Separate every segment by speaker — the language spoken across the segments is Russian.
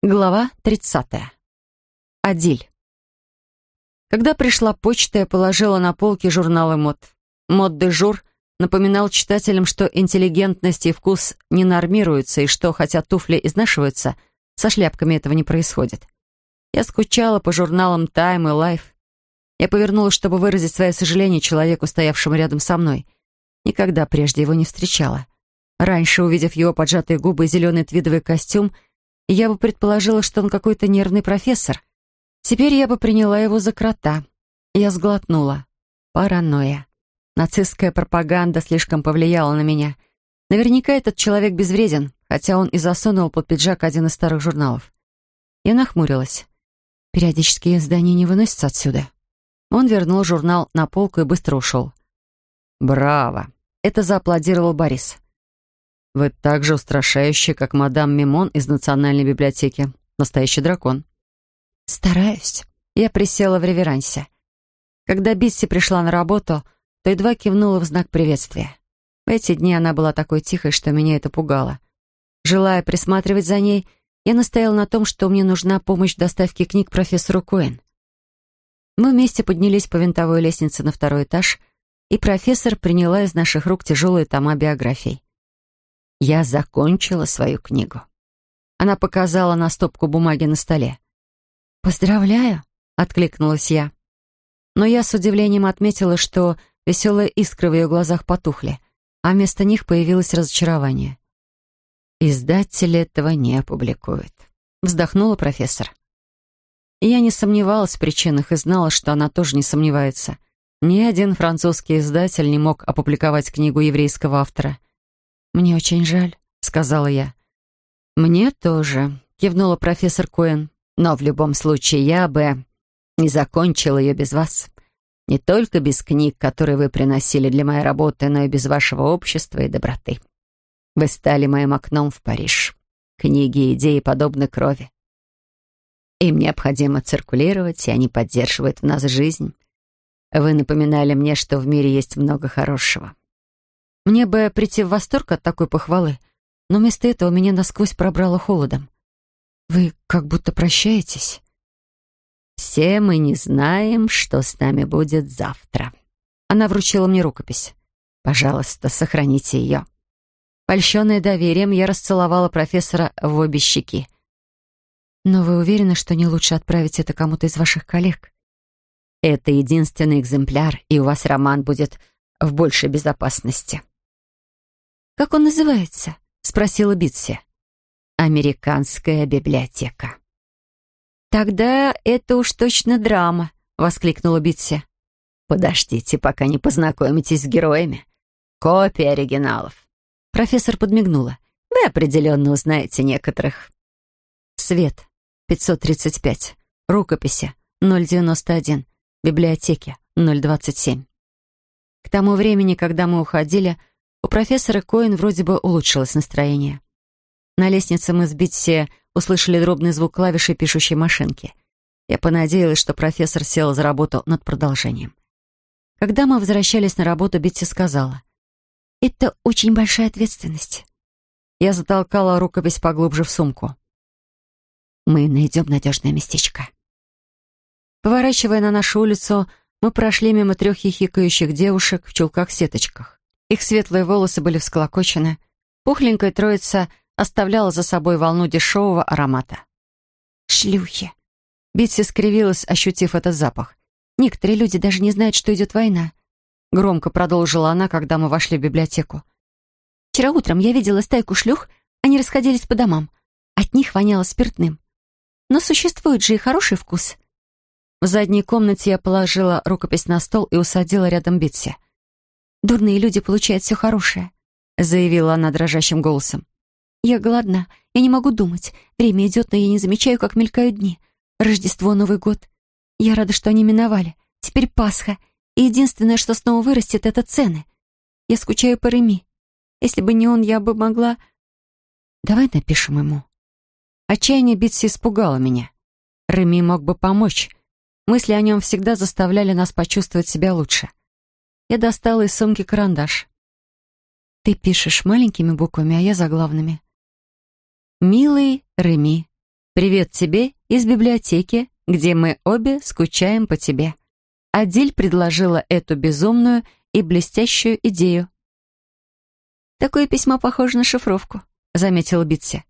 Speaker 1: Глава 30. Адиль. Когда пришла почта, я положила на полки журналы мод. Мод де жур напоминал читателям, что интеллигентность и вкус не нормируются, и что, хотя туфли изнашиваются, со шляпками этого не происходит. Я скучала по журналам Time и Life. Я повернулась, чтобы выразить свое сожаление человеку, стоявшему рядом со мной. Никогда прежде его не встречала. Раньше, увидев его поджатые губы и зеленый твидовый костюм, я бы предположила, что он какой-то нервный профессор. Теперь я бы приняла его за крота. Я сглотнула. Паранойя. Нацистская пропаганда слишком повлияла на меня. Наверняка этот человек безвреден, хотя он и засунул под пиджак один из старых журналов. Я нахмурилась. Периодические издания не выносятся отсюда. Он вернул журнал на полку и быстро ушел. «Браво!» — это зааплодировал Борис. Вы так же устрашающая, как мадам Мимон из Национальной библиотеки. Настоящий дракон. Стараюсь. Я присела в реверансе. Когда Битси пришла на работу, то едва кивнула в знак приветствия. В эти дни она была такой тихой, что меня это пугало. Желая присматривать за ней, я настояла на том, что мне нужна помощь в доставке книг профессору Коэн. Мы вместе поднялись по винтовой лестнице на второй этаж, и профессор приняла из наших рук тяжелые тома биографий. Я закончила свою книгу. Она показала на стопку бумаги на столе. «Поздравляю», — откликнулась я. Но я с удивлением отметила, что веселые искры в ее глазах потухли, а вместо них появилось разочарование. «Издатель этого не опубликует», — вздохнула профессор. Я не сомневалась в причинах и знала, что она тоже не сомневается. Ни один французский издатель не мог опубликовать книгу еврейского автора — «Мне очень жаль», — сказала я. «Мне тоже», — кивнула профессор Коэн. «Но в любом случае я бы не закончила ее без вас. Не только без книг, которые вы приносили для моей работы, но и без вашего общества и доброты. Вы стали моим окном в Париж. Книги и идеи подобны крови. Им необходимо циркулировать, и они поддерживают в нас жизнь. Вы напоминали мне, что в мире есть много хорошего. Мне бы прийти в восторг от такой похвалы, но вместо этого меня насквозь пробрало холодом. Вы как будто прощаетесь. «Все мы не знаем, что с нами будет завтра». Она вручила мне рукопись. «Пожалуйста, сохраните ее». Польщенная доверием, я расцеловала профессора в обе щеки. «Но вы уверены, что не лучше отправить это кому-то из ваших коллег?» «Это единственный экземпляр, и у вас роман будет в большей безопасности».
Speaker 2: «Как он называется?»
Speaker 1: — спросила Битси. «Американская библиотека».
Speaker 2: «Тогда это уж точно драма», — воскликнула Битси.
Speaker 1: «Подождите, пока не познакомитесь с героями. Копии оригиналов». Профессор подмигнула. «Вы определенно узнаете некоторых». Свет. 535. Рукописи. 091. Библиотеки. 027. К тому времени, когда мы уходили, у профессора Коэн вроде бы улучшилось настроение. На лестнице мы с Битси услышали дробный звук клавиши пишущей машинки. Я понадеялась, что профессор сел за работу над продолжением. Когда мы возвращались на работу, Битси сказала, «Это очень большая ответственность». Я затолкала рукопись поглубже в сумку. «Мы найдем надежное местечко». Поворачивая на нашу улицу, мы прошли мимо трех хихикающих девушек в чулках-сеточках. Их светлые волосы были всколокочены. Пухленькая троица оставляла за собой волну дешевого аромата.
Speaker 2: «Шлюхи!»
Speaker 1: Битси скривилась, ощутив этот запах. «Некоторые люди даже не знают, что идет война». Громко продолжила она, когда мы вошли в библиотеку.
Speaker 2: «Вчера утром я видела стайку шлюх, они расходились по домам. От них воняло спиртным. Но существует же и хороший вкус».
Speaker 1: В задней комнате я положила рукопись на стол и усадила рядом Битси.
Speaker 2: Дурные люди получают все хорошее», — заявила она дрожащим голосом. «Я голодна, я не могу думать. Время идет, но я не замечаю, как мелькают дни. Рождество, Новый год. Я рада, что они миновали. Теперь Пасха. И единственное, что снова вырастет, — это цены. Я скучаю по Реми. Если бы не он, я бы могла...»
Speaker 1: «Давай напишем ему». Отчаяние Битси испугало меня. Реми мог бы помочь. Мысли о нем всегда заставляли нас почувствовать себя лучше. Я достала из сумки карандаш. Ты пишешь маленькими буквами, а я заглавными. «Милый Реми, Привет тебе из библиотеки, где мы обе скучаем по тебе. Адиль предложила эту безумную и блестящую идею.
Speaker 2: «Такое письмо похоже на шифровку», — заметила Битси.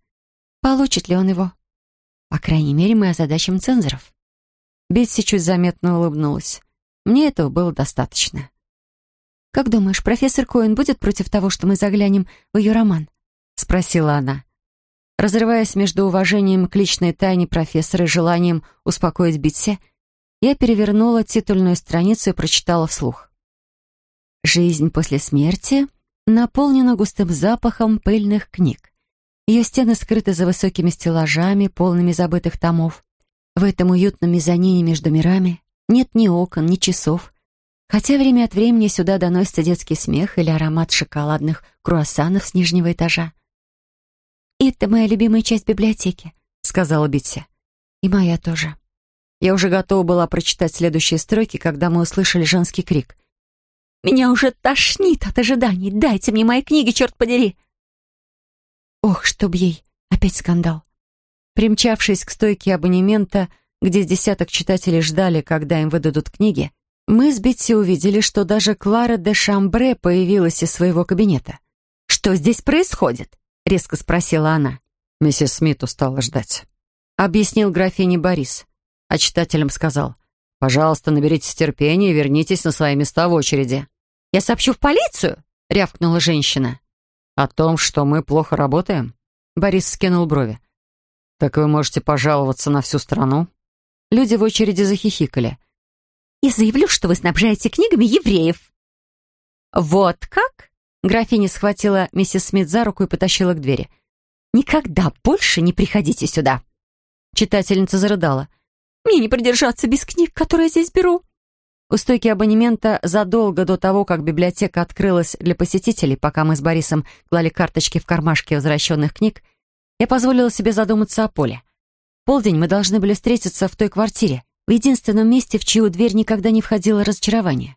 Speaker 2: «Получит ли он его?» «По крайней мере, мы озадачим цензоров».
Speaker 1: Битси чуть заметно улыбнулась. Мне этого было достаточно.
Speaker 2: «Как думаешь, профессор Коэн будет против того, что мы заглянем в ее роман?» — спросила она.
Speaker 1: Разрываясь между уважением к личной тайне профессора и желанием успокоить Битси, я перевернула титульную страницу и прочитала вслух.
Speaker 2: «Жизнь после смерти наполнена густым запахом пыльных книг. Ее стены скрыты за высокими стеллажами, полными забытых томов. В этом уютном мезонине между мирами нет ни окон, ни часов, хотя время от времени сюда доносится детский смех или аромат шоколадных круассанов с нижнего этажа. «Это моя любимая часть библиотеки», — сказала Битси. «И моя тоже».
Speaker 1: Я уже готова была прочитать следующие строки, когда мы услышали женский крик.
Speaker 2: «Меня уже тошнит от ожиданий! Дайте мне мои книги, черт подери!» Ох, чтоб ей! Опять скандал.
Speaker 1: Примчавшись к стойке абонемента, где с десяток читателей ждали, когда им выдадут книги, мы с Бетси увидели, что даже Клара де Шамбре появилась из своего кабинета.
Speaker 2: «Что здесь происходит?» — резко спросила она.
Speaker 3: Миссис Смит устала ждать.
Speaker 1: Объяснил графине Борис а читателям сказал, «Пожалуйста, наберитесь терпения и вернитесь на свои места в очереди».
Speaker 2: «Я сообщу в полицию!» — рявкнула женщина.
Speaker 3: «О том, что мы плохо работаем?»
Speaker 1: Борис скинул брови.
Speaker 3: «Так вы можете пожаловаться на всю страну?»
Speaker 1: Люди в очереди захихикали.
Speaker 2: «И заявлю, что вы снабжаете книгами евреев».
Speaker 1: «Вот как?» Графиня схватила миссис Смит за руку и потащила к двери.
Speaker 2: «Никогда больше не приходите сюда!»
Speaker 1: Читательница зарыдала.
Speaker 2: Мне не продержаться без книг, которые я здесь беру».
Speaker 1: У стойки абонемента задолго до того, как библиотека открылась для посетителей, пока мы с Борисом клали карточки в кармашки возвращенных книг, я позволила себе задуматься о Поле. Полдень мы должны были встретиться в той квартире, в единственном месте, в чью дверь никогда не входило разочарование.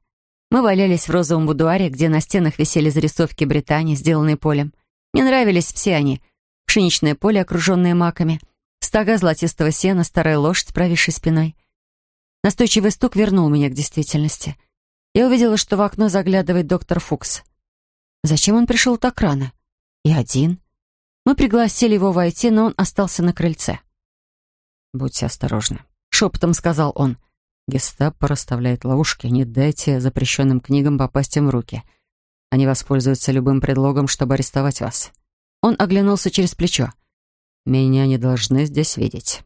Speaker 1: Мы валялись в розовом будуаре, где на стенах висели зарисовки Британии, сделанные Полем. Мне нравились все они. Пшеничное поле, окруженное маками — стога золотистого сена, старая лошадь с провисшей спиной. Настойчивый стук вернул меня к действительности. Я увидела, что в окно заглядывает доктор Фукс. Зачем он пришел так рано? И один. Мы пригласили его войти, но он остался на крыльце.
Speaker 3: «Будьте осторожны», — шепотом сказал он. «Гестапо расставляет ловушки. Не дайте запрещенным книгам попасть им в руки. Они воспользуются любым предлогом, чтобы арестовать вас».
Speaker 1: Он оглянулся через плечо.
Speaker 3: Меня не должны здесь видеть».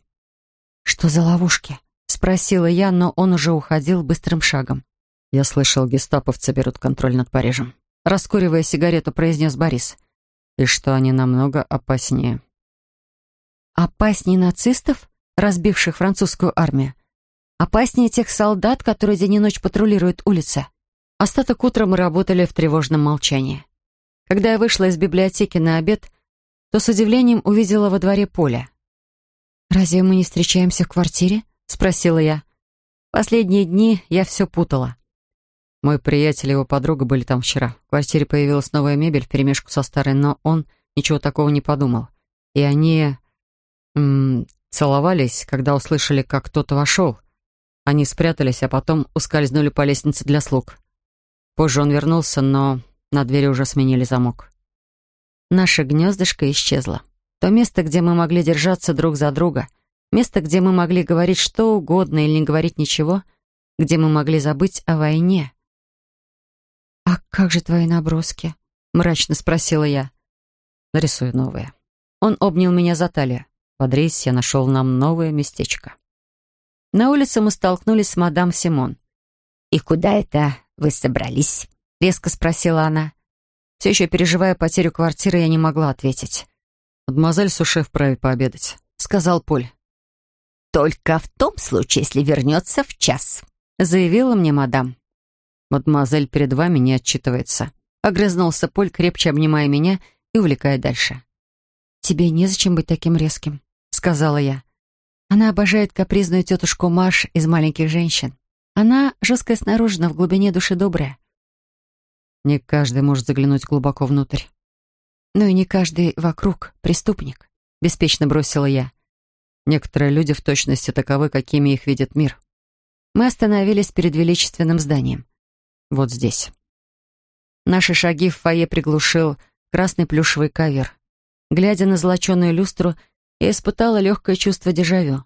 Speaker 1: «Что за ловушки?» — спросила я, но он уже уходил быстрым шагом.
Speaker 3: «Я слышал, гестаповцы берут контроль над Парижем», — раскуривая сигарету, произнес Борис. «И что они намного опаснее».
Speaker 1: «Опаснее нацистов, разбивших французскую армию? Опаснее тех солдат, которые день и ночь патрулируют улицы?» Остаток утра мы работали в тревожном молчании. Когда я вышла из библиотеки на обед, то с удивлением увидела во дворе поле. «Разве мы не встречаемся в квартире?» — спросила я. Последние дни я все путала.
Speaker 3: Мой приятель и его подруга были там вчера. В квартире появилась новая мебель вперемешку со старой, но он ничего такого не подумал. И они... целовались, когда услышали, как кто-то вошел. Они спрятались, а потом ускользнули по лестнице для слуг. Позже он вернулся, но на двери уже сменили замок.
Speaker 1: Наше гнездышко исчезло. То место, где мы могли держаться друг за друга, место, где мы могли говорить что угодно или не говорить ничего, где мы могли забыть о войне. «А как же твои наброски?» — мрачно спросила я.
Speaker 3: «Нарисую новые».
Speaker 1: Он обнял меня за талию.
Speaker 3: «Бодрись, я нашел нам новое местечко».
Speaker 1: На улице мы столкнулись с мадам Симон.
Speaker 2: «И куда это вы собрались?» — резко спросила она.
Speaker 1: Все еще переживая потерю квартиры, я не могла ответить.
Speaker 3: «Мадемуазель Суше вправе пообедать», — сказал Поль.
Speaker 2: «Только в том случае, если вернется в час», —
Speaker 1: заявила мне мадам.
Speaker 3: «Мадемуазель перед вами не отчитывается», — огрызнулся Поль, крепче обнимая меня и увлекая дальше.
Speaker 1: «Тебе незачем быть таким резким», — сказала я. Она обожает капризную тетушку Маш из «Маленьких женщин». Она жесткая снаружи, но в глубине души добрая.
Speaker 3: Не каждый может заглянуть глубоко внутрь.
Speaker 1: Ну и не каждый вокруг преступник, беспечно бросила я.
Speaker 3: Некоторые люди в точности таковы, какими их видит мир.
Speaker 1: Мы остановились перед величественным зданием.
Speaker 3: Вот здесь.
Speaker 1: Наши шаги в фойе приглушил красный плюшевый ковер. Глядя на золоченую люстру, я испытала легкое чувство дежавю.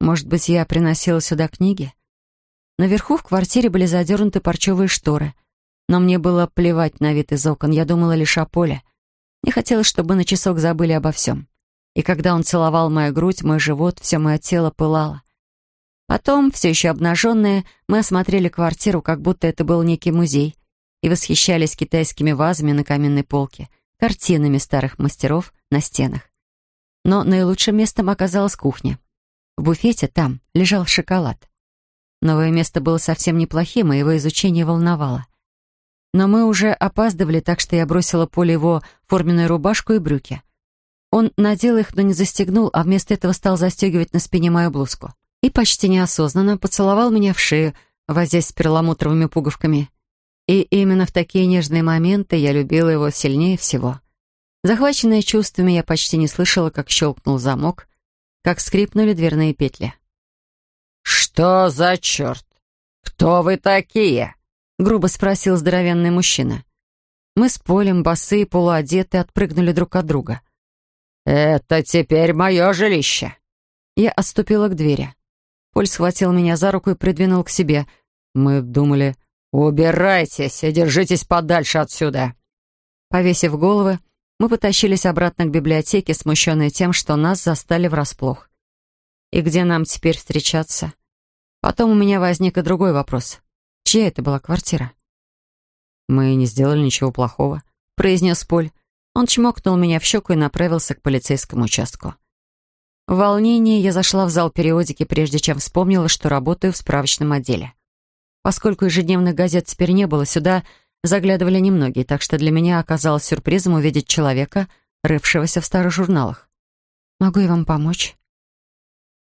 Speaker 1: Может быть, я приносила сюда книги? Наверху в квартире были задернуты парчевые шторы. Но мне было плевать на вид из окон, я думала лишь о поле. Не хотелось, чтобы на часок забыли обо всем. И когда он целовал мою грудь, мой живот, все мое тело пылало. Потом, все еще обнаженные, мы осмотрели квартиру, как будто это был некий музей, и восхищались китайскими вазами на каменной полке, картинами старых мастеров на стенах. Но наилучшим местом оказалась кухня. В буфете там лежал шоколад. Новое место было совсем неплохим, и его изучение волновало. Но мы уже опаздывали, так что я бросила Поле его форменную рубашку и брюки. Он надел их, но не застегнул, а вместо этого стал застегивать на спине мою блузку. И почти неосознанно поцеловал меня в шею, возясь с перламутровыми пуговками. И именно в такие нежные моменты я любила его сильнее всего. Захваченная чувствами, я почти не слышала, как щелкнул замок, как скрипнули дверные петли.
Speaker 4: «Что за черт? Кто вы такие?»
Speaker 1: — грубо спросил здоровенный мужчина. Мы с Полем, босые, полуодеты, отпрыгнули друг от друга.
Speaker 4: «Это теперь мое жилище!»
Speaker 1: Я отступила к двери. Поль схватил меня за руку и придвинул к себе. Мы думали...
Speaker 4: «Убирайтесь и держитесь подальше отсюда!»
Speaker 1: Повесив головы, мы потащились обратно к библиотеке, смущенные тем, что нас застали врасплох. И где нам теперь встречаться? Потом у меня возник и другой вопрос. Чья это была квартира?
Speaker 3: «Мы не сделали ничего плохого», —
Speaker 1: произнес Поль. Он чмокнул меня в щеку и направился к полицейскому участку. В волнении я зашла в зал периодики, прежде чем вспомнила, что работаю в справочном отделе. Поскольку ежедневных газет теперь не было, сюда заглядывали немногие, так что для меня оказалось сюрпризом увидеть человека, рывшегося в старых журналах. «Могу я вам помочь?»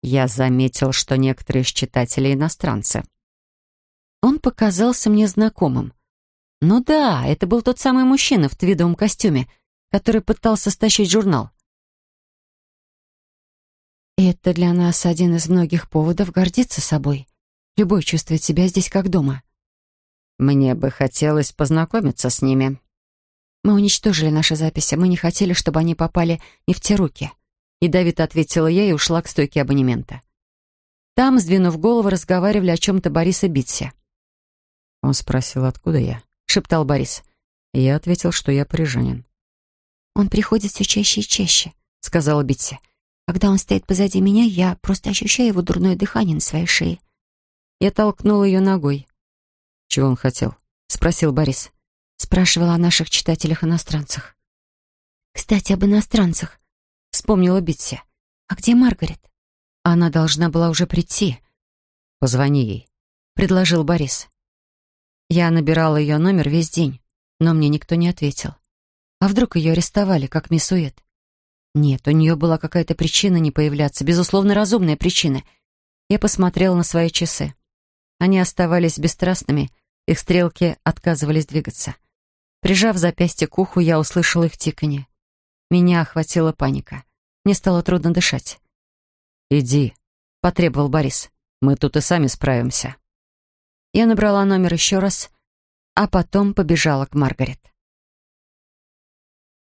Speaker 3: Я заметил, что некоторые из читателей иностранцы.
Speaker 1: Он показался мне знакомым. Ну да, это был тот самый мужчина в твидовом костюме, который пытался стащить журнал. Это для нас один из многих поводов гордиться собой. Любой чувствует себя здесь как дома.
Speaker 3: Мне бы хотелось познакомиться с ними.
Speaker 1: Мы уничтожили наши записи. Мы не хотели, чтобы они попали не в те руки. Ядовито ответила я и ушла к стойке абонемента. Там, сдвинув голову, разговаривали о чем-то Борис и Битси.
Speaker 3: Он спросил, откуда я.
Speaker 1: Шептал Борис.
Speaker 3: Я ответил, что я парижанин.
Speaker 2: «Он приходит все чаще и чаще», — сказала Битси. «Когда он стоит позади меня, я просто ощущаю его дурное дыхание на своей шее».
Speaker 1: Я толкнула ее ногой.
Speaker 3: «Чего он хотел?»
Speaker 1: — спросил Борис. Спрашивала о наших читателях-иностранцах.
Speaker 2: «Кстати, об иностранцах
Speaker 1: вспомнила Битси.
Speaker 2: «А где Маргарет?»
Speaker 1: Она должна была уже прийти.
Speaker 3: «Позвони ей», —
Speaker 1: предложил Борис. Я набирала ее номер весь день, но мне никто не ответил. А вдруг ее арестовали, как мисс Уэт? Нет, у нее была какая-то причина не появляться, безусловно, разумная причина. Я посмотрела на свои часы. Они оставались бесстрастными, их стрелки отказывались двигаться. Прижав запястье к уху, я услышала их тиканье. Меня охватила паника. Мне стало трудно дышать.
Speaker 3: «Иди», —
Speaker 1: потребовал Борис.
Speaker 3: «Мы тут и сами справимся».
Speaker 1: Я набрала номер еще раз, а потом побежала к Маргарет.